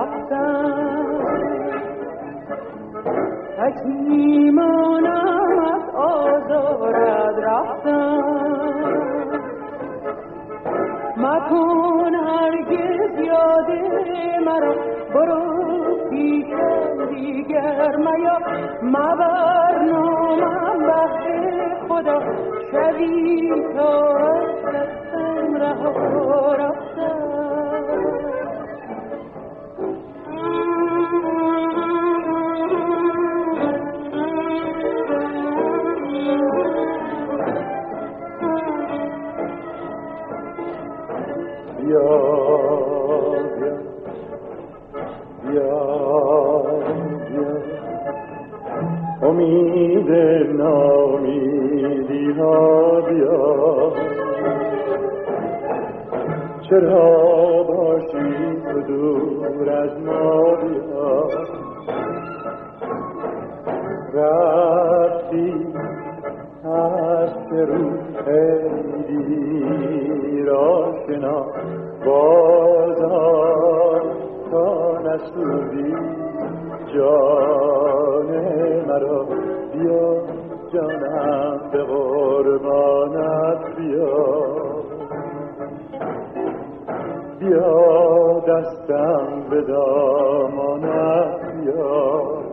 رفتم. حکیمانم از آزارت رفتم. مکن هرگز یاد مرا برو پیشم دیگر میا. مبر نامم بهر خدا شوی تا دستم رها رفتم. امید نامیدی ها بیا چرا باشی دور از ما بیا رفتی از که رو خیلی را شنا بازار تا نسودی جان مرا بیا جانم به قربانت بیا. بیا دستم به دامانت بیا.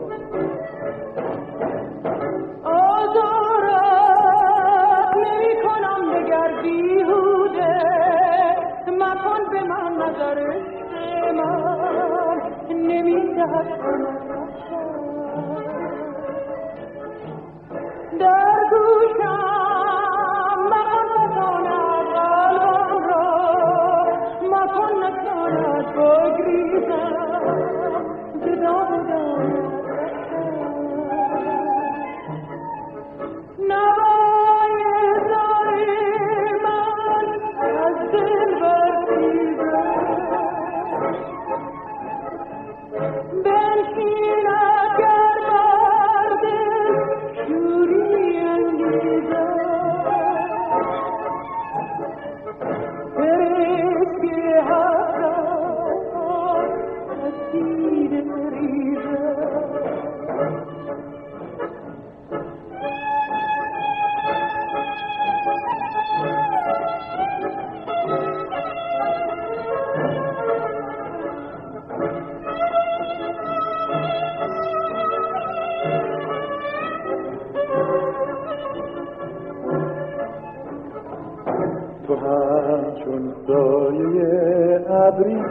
همچون سایه ابری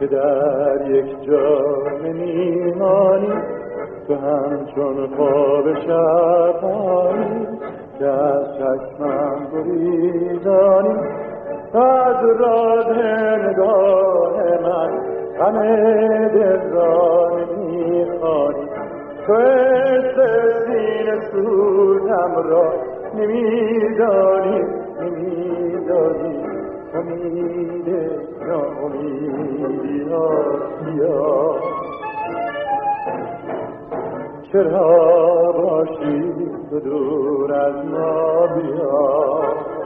که در یک جا نمیمانی تو همچون خواب شبانی که از چشمم بریدانی از راز نگاه من غم دل را نمی‌خوانی تو سینه سوزم را نمیدانی نمیدانی. چرا باشی دور از ما بیا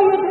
you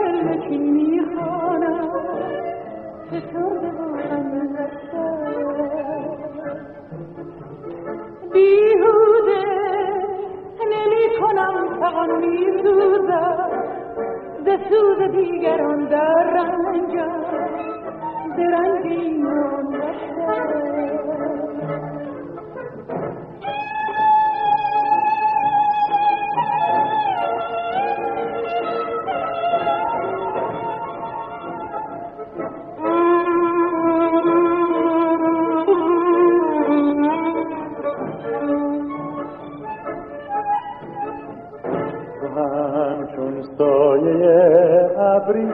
من چون سایه ابری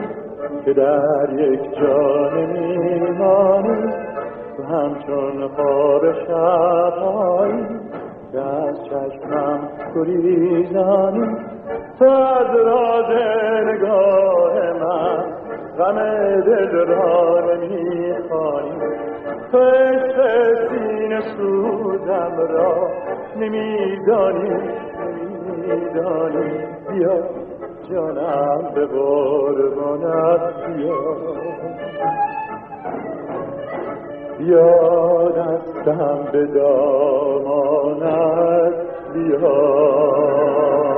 که در یک جا نمیمانی و همچون خواب شبهایی در چشمم گریزانی. تو از راز نگاه من غم دل را نمی‌خوانی. تو عشق سینه سوزم را نمیدانی. نمیدانی بیا. جانم به قربانت بیا. بیا دستم به دامانت بیا.